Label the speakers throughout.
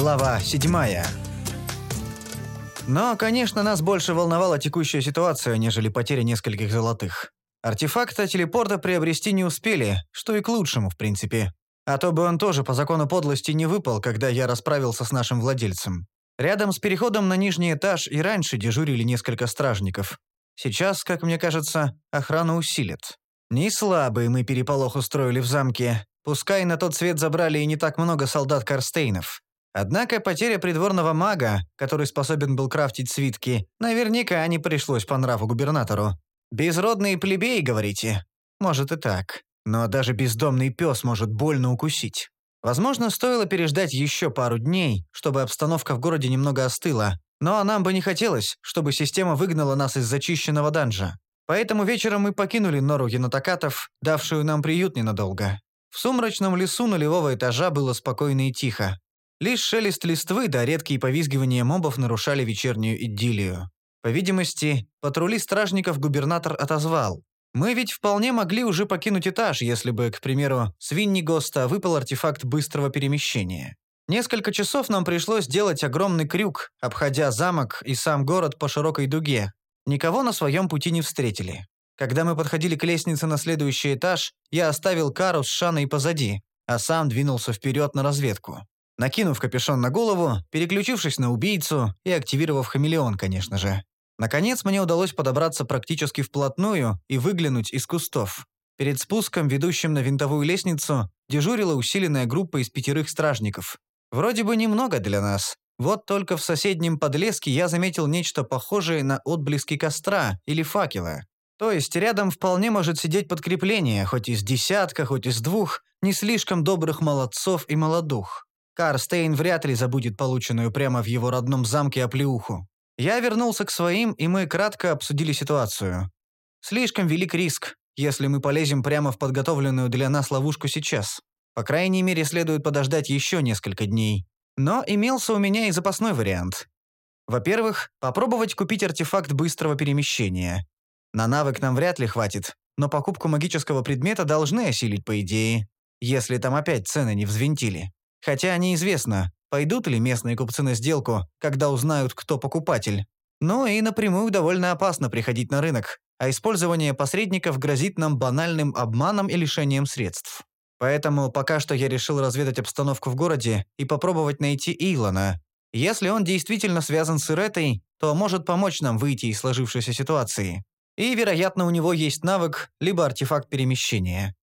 Speaker 1: Глава 7. Но, конечно, нас больше волновала текущая ситуация, нежели потеря нескольких золотых. Артефакта телепорта приобрести не успели, что и к лучшему, в принципе. А то бы он тоже по закону подлости не выпал, когда я расправился с нашим владельцем. Рядом с переходом на нижний этаж и раньше дежурили несколько стражников. Сейчас, как мне кажется, охрану усилят. Не слабый мы переполох устроили в замке. Пускай на тот свет забрали и не так много солдат Карстейнов. Однако потеря придворного мага, который способен был крафтить свитки, наверняка не пришлось по нраву губернатору. Безродные плебеи, говорите? Может и так. Но даже бездомный пес может больно укусить. Возможно, стоило переждать еще пару дней, чтобы обстановка в городе немного остыла, но нам бы не хотелось, чтобы система выгнала нас из зачищенного данжа. Поэтому вечером мы покинули нору енотокатов, давшую нам приют ненадолго. В сумрачном лесу нулевого этажа было спокойно и тихо. Лишь шелест листвы да редкие повизгивания мобов нарушали вечернюю идиллию. По видимости, патрули стражников губернатор отозвал. Мы ведь вполне могли уже покинуть этаж, если бы, к примеру, с Виннигоста выпал артефакт быстрого перемещения. Несколько часов нам пришлось делать огромный крюк, обходя замок и сам город по широкой дуге. Никого на своем пути не встретили. Когда мы подходили к лестнице на следующий этаж, я оставил Кару с Шаной позади, а сам двинулся вперед на разведку. Накинув капюшон на голову, переключившись на убийцу и активировав хамелеон, конечно же. Наконец мне удалось подобраться практически вплотную и выглянуть из кустов. Перед спуском, ведущим на винтовую лестницу, дежурила усиленная группа из пятерых стражников. Вроде бы немного для нас. Вот только в соседнем подлеске я заметил нечто похожее на отблески костра или факела. То есть рядом вполне может сидеть подкрепление, хоть из десятка, хоть из двух, не слишком добрых молодцов и молодух. Карстейн вряд ли забудет полученную прямо в его родном замке оплеуху. Я вернулся к своим, и мы кратко обсудили ситуацию. Слишком велик риск, если мы полезем прямо в подготовленную для нас ловушку сейчас. По крайней мере, следует подождать еще несколько дней. Но имелся у меня и запасной вариант. Во-первых, попробовать купить артефакт быстрого перемещения. На навык нам вряд ли хватит, но покупку магического предмета должны осилить по идее, если там опять цены не взвинтили. Хотя неизвестно, Пойдут ли местные купцы на сделку, когда узнают, кто покупатель? Ну и напрямую довольно опасно приходить на рынок, а использование посредников грозит нам банальным обманом и лишением средств. Поэтому пока что я решил разведать обстановку в городе и попробовать найти Илона. Если он действительно связан с Иретой, то может помочь нам выйти из сложившейся ситуации. И, вероятно, у него есть навык, либо артефакт перемещения.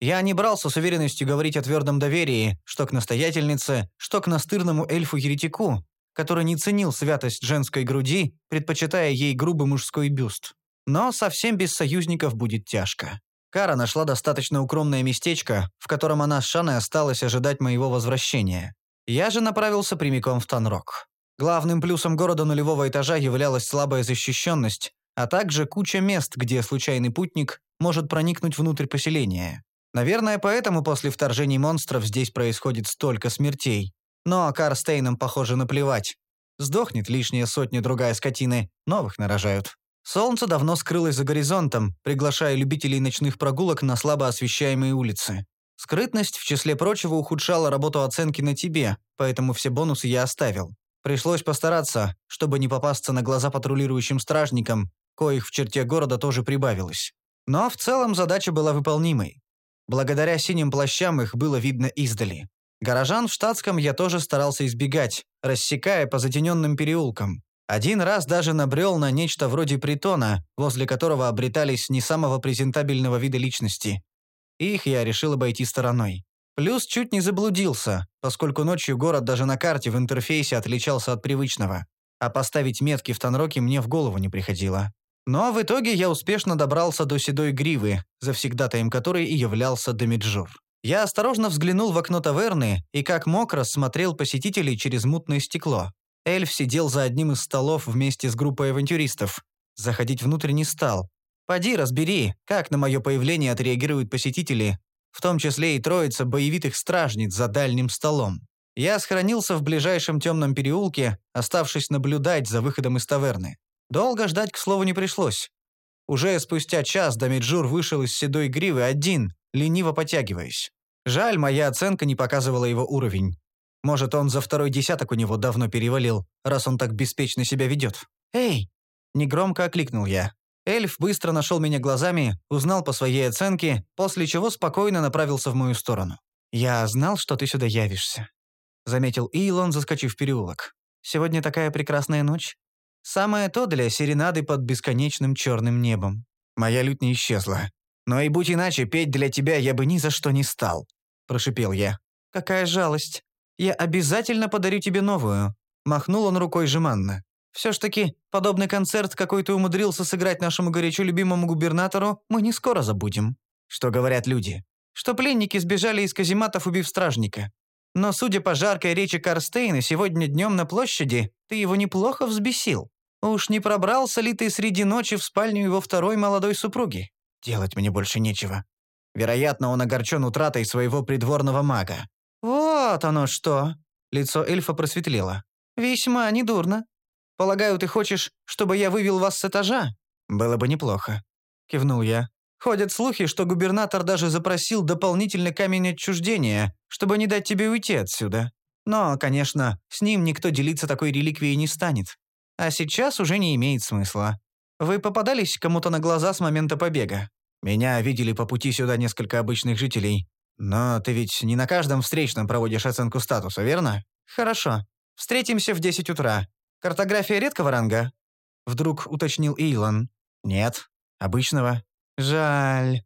Speaker 1: Я не брался с уверенностью говорить о твердом доверии, что к настоятельнице, что к настырному эльфу-еретику, который не ценил святость женской груди, предпочитая ей грубый мужской бюст. Но совсем без союзников будет тяжко. Кара нашла достаточно укромное местечко, в котором она с Шаной осталась ожидать моего возвращения. Я же направился прямиком в Танрок. Главным плюсом города нулевого этажа являлась слабая защищенность, а также куча мест, где случайный путник может проникнуть внутрь поселения. Наверное, поэтому после вторжений монстров здесь происходит столько смертей. Но Карстейнам, похоже, наплевать. Сдохнет лишняя сотня-другая скотины, новых нарожают. Солнце давно скрылось за горизонтом, приглашая любителей ночных прогулок на слабо освещаемые улицы. Скрытность, в числе прочего, ухудшала работу оценки на тебе, поэтому все бонусы я оставил. Пришлось постараться, чтобы не попасться на глаза патрулирующим стражникам, коих в черте города тоже прибавилось. Но в целом задача была выполнимой. Благодаря синим плащам их было видно издали. Горожан в штатском я тоже старался избегать, рассекая по затененным переулкам. Один раз даже набрел на нечто вроде притона, возле которого обретались не самого презентабельного вида личности. Их я решил обойти стороной. Плюс чуть не заблудился, поскольку ночью город даже на карте в интерфейсе отличался от привычного. А поставить метки в Танроке мне в голову не приходило. Но в итоге я успешно добрался до седой гривы, завсегдатаем которой и являлся Домиджур. Я осторожно взглянул в окно таверны и как мог рассмотрел посетителей через мутное стекло. Эльф сидел за одним из столов вместе с группой авантюристов. Заходить внутрь не стал. «Поди, разбери, как на мое появление отреагируют посетители, в том числе и троица боевитых стражниц за дальним столом». Я сохранился в ближайшем темном переулке, оставшись наблюдать за выходом из таверны. Долго ждать, к слову, не пришлось. Уже спустя час Дамиджур вышел из седой гривы один, лениво потягиваясь. Жаль, моя оценка не показывала его уровень. Может, он за второй десяток у него давно перевалил, раз он так беспечно себя ведет. «Эй!» – негромко окликнул я. Эльф быстро нашел меня глазами, узнал по своей оценке, после чего спокойно направился в мою сторону. «Я знал, что ты сюда явишься», — заметил Илон, заскочив в переулок. «Сегодня такая прекрасная ночь. Самое то для серенады под бесконечным черным небом. Моя лють не исчезла. Но и будь иначе, петь для тебя я бы ни за что не стал», — прошипел я. «Какая жалость. Я обязательно подарю тебе новую», — махнул он рукой жеманно. «Все ж таки, подобный концерт, какой ты умудрился сыграть нашему горячо любимому губернатору, мы не скоро забудем». Что говорят люди? Что пленники сбежали из казематов, убив стражника. Но, судя по жаркой речи Карстейна, сегодня днем на площади ты его неплохо взбесил. Уж не пробрался ли ты среди ночи в спальню его второй молодой супруги? Делать мне больше нечего. Вероятно, он огорчен утратой своего придворного мага. «Вот оно что!» Лицо эльфа просветлело. «Весьма недурно. Полагаю, ты хочешь, чтобы я вывел вас с этажа?» «Было бы неплохо», — кивнул я. Ходят слухи, что губернатор даже запросил дополнительный камень отчуждения, чтобы не дать тебе уйти отсюда. Но, конечно, с ним никто делиться такой реликвией не станет. А сейчас уже не имеет смысла. Вы попадались кому-то на глаза с момента побега? Меня видели по пути сюда несколько обычных жителей. Но ты ведь не на каждом встречном проводишь оценку статуса, верно? Хорошо. Встретимся в 10 утра. Картография редкого ранга? Вдруг уточнил Илон. Нет, обычного. «Жаль.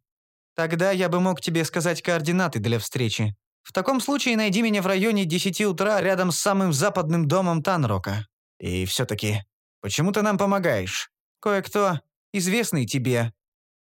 Speaker 1: Тогда я бы мог тебе сказать координаты для встречи. В таком случае найди меня в районе 10 утра рядом с самым западным домом Танрока. И все-таки, почему ты нам помогаешь? Кое-кто, известный тебе,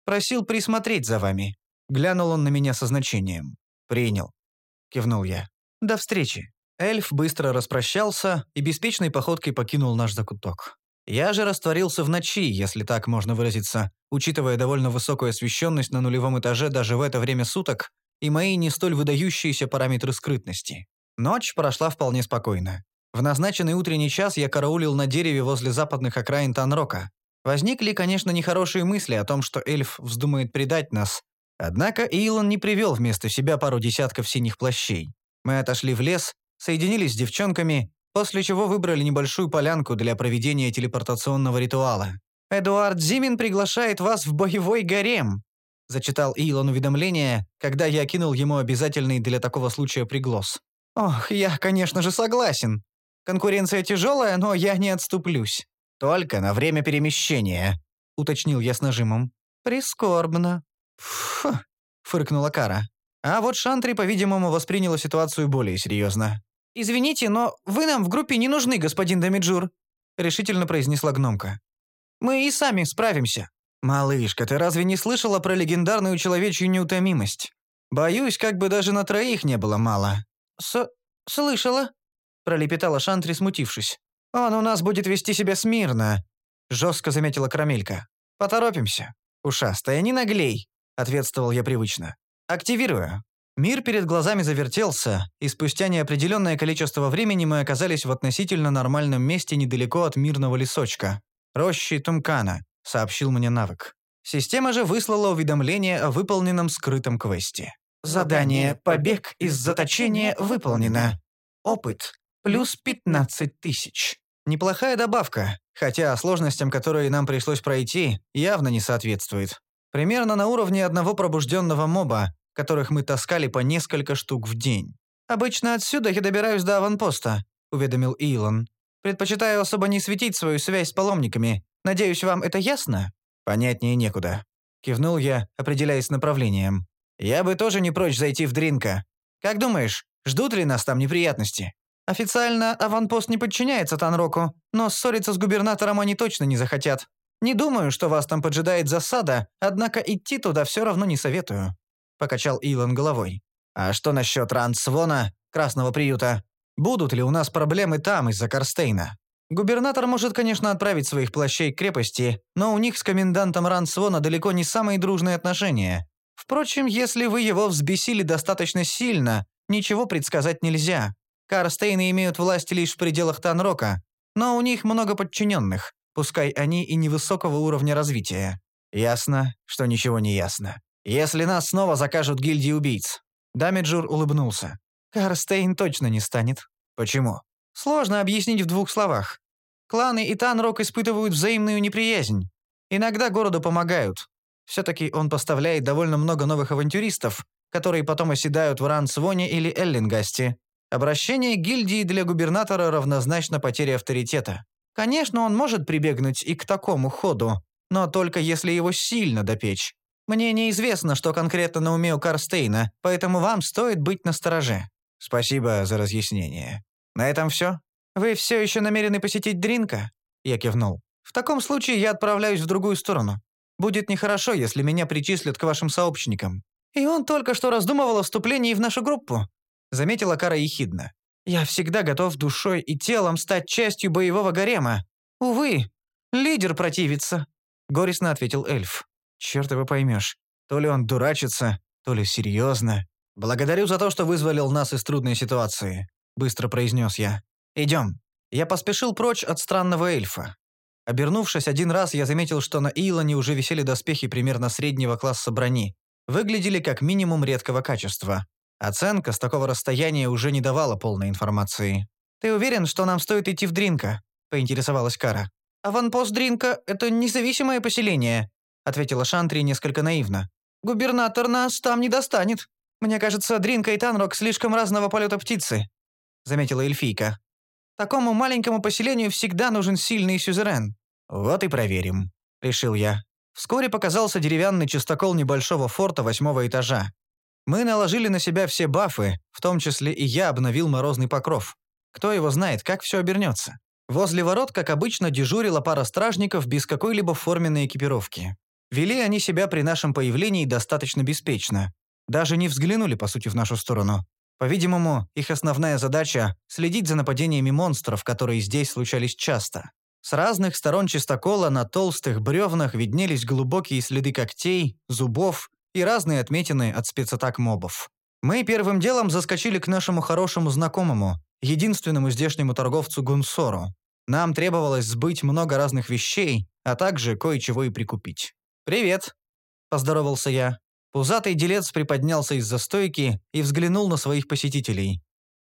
Speaker 1: просил присмотреть за вами». Глянул он на меня со значением. «Принял», — кивнул я. «До встречи». Эльф быстро распрощался и беспечной походкой покинул наш закуток. Я же растворился в ночи, если так можно выразиться, учитывая довольно высокую освещенность на нулевом этаже даже в это время суток и мои не столь выдающиеся параметры скрытности. Ночь прошла вполне спокойно. В назначенный утренний час я караулил на дереве возле западных окраин Танрока. Возникли, конечно, нехорошие мысли о том, что эльф вздумает предать нас. Однако Илон не привел вместо себя пару десятков синих плащей. Мы отошли в лес, соединились с девчонками после чего выбрали небольшую полянку для проведения телепортационного ритуала. «Эдуард Зимин приглашает вас в боевой гарем», зачитал Илон уведомление, когда я кинул ему обязательный для такого случая приглас. «Ох, я, конечно же, согласен. Конкуренция тяжелая, но я не отступлюсь. Только на время перемещения», — уточнил я с нажимом. «Прискорбно». «Фу», — фыркнула Кара. А вот Шантри, по-видимому, восприняла ситуацию более серьезно. «Извините, но вы нам в группе не нужны, господин Дамиджур», — решительно произнесла гномка. «Мы и сами справимся». «Малышка, ты разве не слышала про легендарную человечью неутомимость? Боюсь, как бы даже на троих не было мало». «С... слышала?» — пролепетала Шантри, смутившись. «Он у нас будет вести себя смирно», — жестко заметила Карамелька. «Поторопимся». «Ушастая, не наглей», — ответствовал я привычно. «Активирую». Мир перед глазами завертелся, и спустя неопределенное количество времени мы оказались в относительно нормальном месте недалеко от мирного лесочка. «Рощи Тумкана», — сообщил мне навык. Система же выслала уведомление о выполненном скрытом квесте. Задание «Побег из заточения» выполнено. Опыт – плюс 15 тысяч. Неплохая добавка, хотя сложностям, которые нам пришлось пройти, явно не соответствует. Примерно на уровне одного пробужденного моба, которых мы таскали по несколько штук в день. «Обычно отсюда я добираюсь до аванпоста», — уведомил Илон. «Предпочитаю особо не светить свою связь с паломниками. Надеюсь, вам это ясно?» «Понятнее некуда», — кивнул я, определяясь направлением. «Я бы тоже не прочь зайти в Дринка. Как думаешь, ждут ли нас там неприятности?» «Официально аванпост не подчиняется Танроку, но ссориться с губернатором они точно не захотят. Не думаю, что вас там поджидает засада, однако идти туда все равно не советую покачал Илон головой. «А что насчет Рансвона, Красного приюта? Будут ли у нас проблемы там из-за Карстейна? Губернатор может, конечно, отправить своих плащей к крепости, но у них с комендантом Рансвона далеко не самые дружные отношения. Впрочем, если вы его взбесили достаточно сильно, ничего предсказать нельзя. Карстейны имеют власть лишь в пределах Танрока, но у них много подчиненных, пускай они и невысокого уровня развития. Ясно, что ничего не ясно. Если нас снова закажут гильдии убийц». Дамиджур улыбнулся. «Карстейн точно не станет. Почему? Сложно объяснить в двух словах. Кланы и Танрок испытывают взаимную неприязнь. Иногда городу помогают. Все-таки он поставляет довольно много новых авантюристов, которые потом оседают в Рансвоне или Эллингасте. Обращение гильдии для губернатора равнозначно потере авторитета. Конечно, он может прибегнуть и к такому ходу, но только если его сильно допечь. Мне неизвестно, что конкретно на уме у Карстейна, поэтому вам стоит быть настороже. Спасибо за разъяснение. На этом все? Вы все еще намерены посетить Дринка? Я кивнул. В таком случае я отправляюсь в другую сторону. Будет нехорошо, если меня причислят к вашим сообщникам. И он только что раздумывал о вступлении в нашу группу», — заметила Кара ехидно. «Я всегда готов душой и телом стать частью боевого гарема. Увы, лидер противится», — горестно ответил эльф. «Черт его поймешь. То ли он дурачится, то ли серьезно. Благодарю за то, что вызволил нас из трудной ситуации», — быстро произнес я. «Идем». Я поспешил прочь от странного эльфа. Обернувшись один раз, я заметил, что на Илоне уже висели доспехи примерно среднего класса брони выглядели как минимум редкого качества. Оценка с такого расстояния уже не давала полной информации. «Ты уверен, что нам стоит идти в Дринка?» – поинтересовалась Кара. «Аванпост Дринка – это независимое поселение», – ответила Шантри несколько наивно. «Губернатор нас там не достанет. Мне кажется, Дринка и Танрок слишком разного полета птицы», – заметила эльфийка. «Такому маленькому поселению всегда нужен сильный сюзерен». «Вот и проверим», – решил я. Вскоре показался деревянный чистокол небольшого форта восьмого этажа. Мы наложили на себя все бафы, в том числе и я обновил морозный покров. Кто его знает, как все обернется. Возле ворот, как обычно, дежурила пара стражников без какой-либо форменной экипировки. Вели они себя при нашем появлении достаточно беспечно. Даже не взглянули, по сути, в нашу сторону. По-видимому, их основная задача – следить за нападениями монстров, которые здесь случались часто. С разных сторон чистокола на толстых бревнах виднелись глубокие следы когтей, зубов и разные отметины от спецатак мобов. Мы первым делом заскочили к нашему хорошему знакомому, единственному здешнему торговцу Гунсору. Нам требовалось сбыть много разных вещей, а также кое-чего и прикупить. «Привет», – поздоровался я. Пузатый делец приподнялся из-за стойки и взглянул на своих посетителей.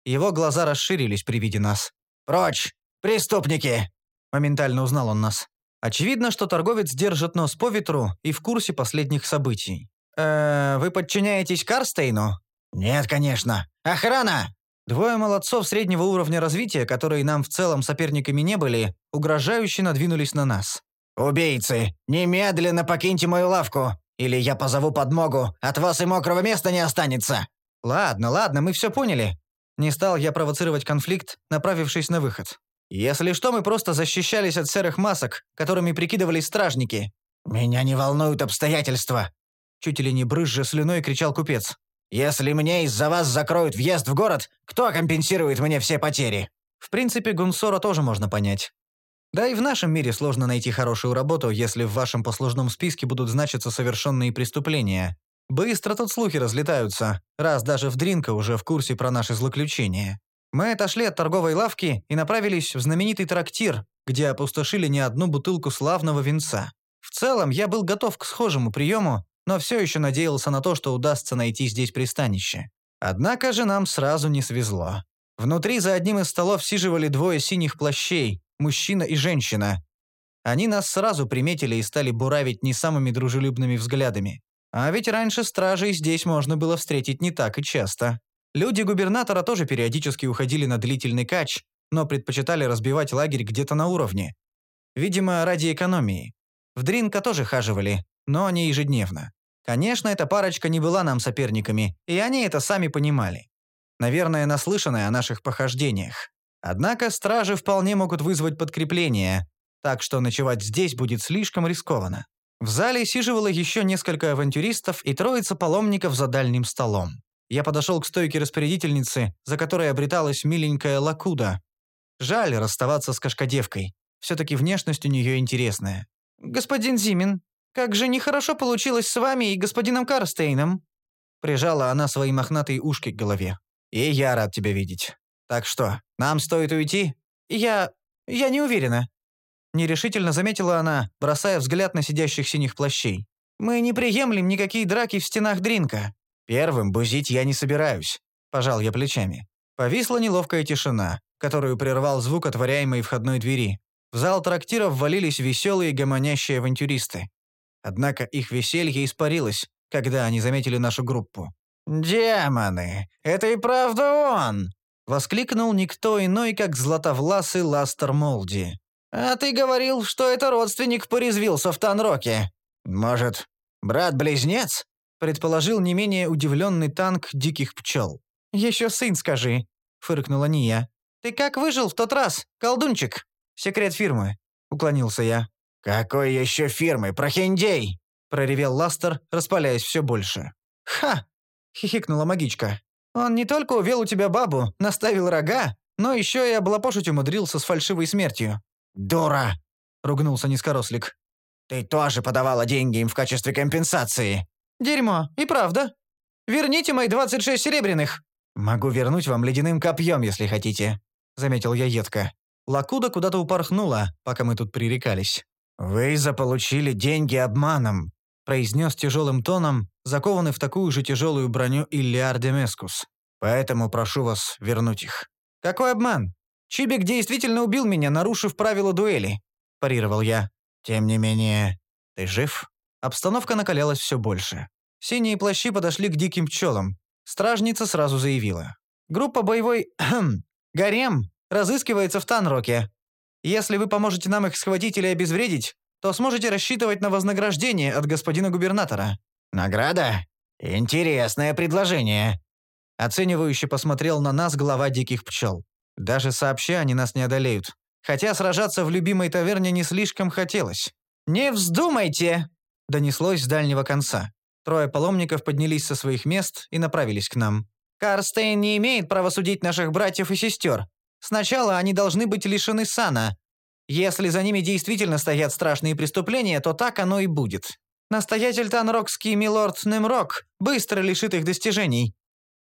Speaker 1: Его глаза расширились при виде нас. «Прочь! Преступники!» Моментально узнал он нас. Очевидно, что торговец держит нос по ветру и в курсе последних событий. «Э, вы подчиняетесь Карстейну?» «Нет, конечно. Охрана!» Двое молодцов среднего уровня развития, которые нам в целом соперниками не были, угрожающе надвинулись на нас. «Убийцы, немедленно покиньте мою лавку, или я позову подмогу, от вас и мокрого места не останется!» «Ладно, ладно, мы все поняли». Не стал я провоцировать конфликт, направившись на выход. Если что, мы просто защищались от серых масок, которыми прикидывались стражники. Меня не волнуют обстоятельства. Чуть ли не брызжа слюной кричал купец. Если мне из-за вас закроют въезд в город, кто компенсирует мне все потери? В принципе, Гунсора тоже можно понять. Да и в нашем мире сложно найти хорошую работу, если в вашем послужном списке будут значиться совершенные преступления. Быстро тут слухи разлетаются, раз даже в Дринка уже в курсе про наши злоключения. Мы отошли от торговой лавки и направились в знаменитый трактир, где опустошили не одну бутылку славного винца. В целом, я был готов к схожему приему, но все еще надеялся на то, что удастся найти здесь пристанище. Однако же нам сразу не свезло. Внутри за одним из столов сиживали двое синих плащей, мужчина и женщина. Они нас сразу приметили и стали буравить не самыми дружелюбными взглядами. А ведь раньше стражей здесь можно было встретить не так и часто. Люди губернатора тоже периодически уходили на длительный кач, но предпочитали разбивать лагерь где-то на уровне. Видимо, ради экономии. В Дринка тоже хаживали, но не ежедневно. Конечно, эта парочка не была нам соперниками, и они это сами понимали. Наверное, наслышаны о наших похождениях. Однако стражи вполне могут вызвать подкрепление, так что ночевать здесь будет слишком рискованно. В зале сиживало еще несколько авантюристов и троица паломников за дальним столом. Я подошел к стойке распорядительницы, за которой обреталась миленькая лакуда. Жаль расставаться с кошкодевкой. Все-таки внешность у нее интересная. «Господин Зимин, как же нехорошо получилось с вами и господином Карстейном!» Прижала она свои мохнатые ушки к голове. «И я рад тебя видеть. Так что, нам стоит уйти?» «Я... я не уверена», — нерешительно заметила она, бросая взгляд на сидящих синих плащей. «Мы не приемлем никакие драки в стенах Дринка. «Первым бузить я не собираюсь», – пожал я плечами. Повисла неловкая тишина, которую прервал звук отворяемой входной двери. В зал трактира ввалились веселые гомонящие авантюристы. Однако их веселье испарилось, когда они заметили нашу группу. «Демоны! Это и правда он!» — воскликнул никто иной, как златовласый Ластер Молди. «А ты говорил, что это родственник порезвился в Танроке. Может, брат-близнец?» — предположил не менее удивленный танк диких пчел. «Еще сын скажи», — фыркнула Ния. «Ты как выжил в тот раз, колдунчик?» «Секрет фирмы», — уклонился я. «Какой еще фирмы? Прохиндей!» — проревел Ластер, распаляясь все больше. «Ха!» — хихикнула магичка. «Он не только увел у тебя бабу, наставил рога, но еще и облапошить умудрился с фальшивой смертью». «Дура!» — ругнулся низкорослик. «Ты тоже подавала деньги им в качестве компенсации». «Дерьмо, и правда. Верните мои 26 серебряных». «Могу вернуть вам ледяным копьем, если хотите», — заметил я едко. Лакуда куда-то упорхнула, пока мы тут пререкались. «Вы заполучили деньги обманом», — произнес тяжелым тоном, закованный в такую же тяжелую броню Иллиар Демескус. «Поэтому прошу вас вернуть их». «Какой обман? Чибик действительно убил меня, нарушив правила дуэли», — парировал я. «Тем не менее, ты жив?» Обстановка накалялась все больше. Синие плащи подошли к диким пчелам. Стражница сразу заявила. «Группа боевой... гарем разыскивается в Танроке. Если вы поможете нам их схватить или обезвредить, то сможете рассчитывать на вознаграждение от господина губернатора». «Награда? Интересное предложение». Оценивающе посмотрел на нас глава диких пчел. Даже сообща они нас не одолеют. Хотя сражаться в любимой таверне не слишком хотелось. «Не вздумайте!» – донеслось с дальнего конца. Трое паломников поднялись со своих мест и направились к нам. «Карстейн не имеет права судить наших братьев и сестер. Сначала они должны быть лишены сана. Если за ними действительно стоят страшные преступления, то так оно и будет. Настоятель Танрокский милорд Немрок быстро лишит их достижений.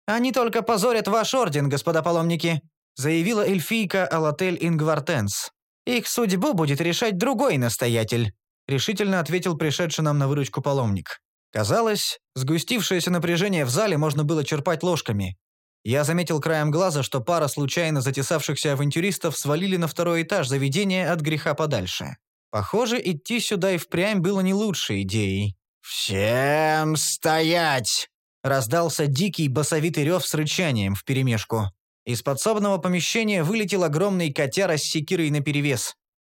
Speaker 1: Они только позорят ваш орден, господа паломники», заявила эльфийка Алатель Ингвартенс. «Их судьбу будет решать другой настоятель», решительно ответил пришедший нам на выручку паломник. Казалось, сгустившееся напряжение в зале можно было черпать ложками. Я заметил краем глаза, что пара случайно затесавшихся авантюристов свалили на второй этаж заведения от греха подальше. Похоже, идти сюда и впрямь было не лучшей идеей. «Всем стоять!» Раздался дикий басовитый рев с рычанием вперемешку. Из подсобного помещения вылетел огромный котяра с секирой наперевес.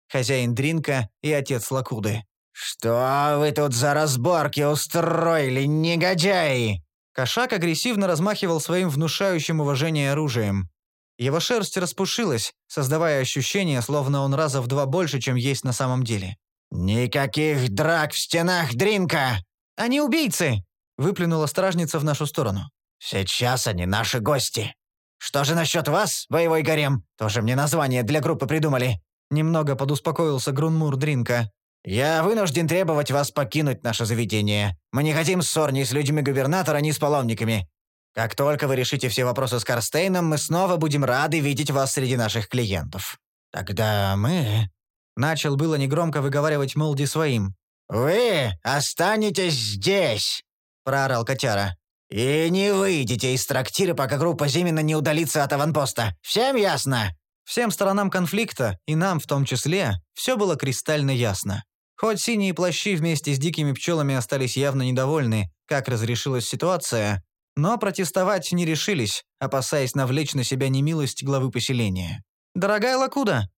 Speaker 1: Хозяин Дринка и отец Лакуды. «Что вы тут за разборки устроили, негодяи?» Кошак агрессивно размахивал своим внушающим уважение оружием. Его шерсть распушилась, создавая ощущение, словно он раза в два больше, чем есть на самом деле. «Никаких драк в стенах Дринка!» «Они убийцы!» — выплюнула стражница в нашу сторону. «Сейчас они наши гости. Что же насчет вас, боевой гарем? Тоже мне название для группы придумали». Немного подуспокоился Грунмур Дринка. «Я вынужден требовать вас покинуть наше заведение. Мы не хотим ссор ни с людьми губернатора, ни с паломниками. Как только вы решите все вопросы с Карстейном, мы снова будем рады видеть вас среди наших клиентов. Тогда мы...» Начал было негромко выговаривать Молди своим. «Вы останетесь здесь!» – проорал котяра. «И не выйдете из трактира, пока группа Зимина не удалится от аванпоста. Всем ясно?» Всем сторонам конфликта, и нам в том числе, все было кристально ясно. Хоть синие плащи вместе с дикими пчелами остались явно недовольны, как разрешилась ситуация, но протестовать не решились, опасаясь навлечь на себя немилость главы поселения. «Дорогая Лакуда!»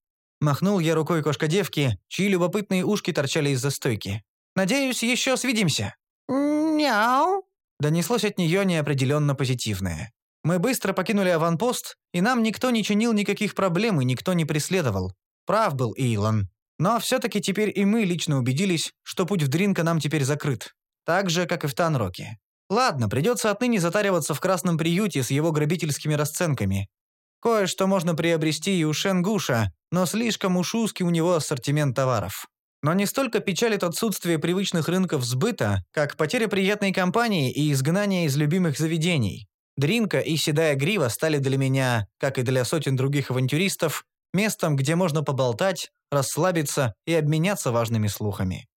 Speaker 1: Махнул я рукой кошка-девки, чьи любопытные ушки торчали из-за стойки. «Надеюсь, еще свидимся». «Мяу!» Донеслось от нее неопределенно позитивное. Мы быстро покинули аванпост, и нам никто не чинил никаких проблем и никто не преследовал. Прав был Илон. Но все-таки теперь и мы лично убедились, что путь в Дринка нам теперь закрыт. Так же, как и в Танроке. Ладно, придется отныне затариваться в красном приюте с его грабительскими расценками. Кое-что можно приобрести и у Шенгуша, но слишком уж узкий у него ассортимент товаров. Но не столько печалит отсутствие привычных рынков сбыта, как потеря приятной компании и изгнание из любимых заведений. Дринка и Седая Грива стали для меня, как и для сотен других авантюристов, местом, где можно поболтать, расслабиться и обменяться важными слухами.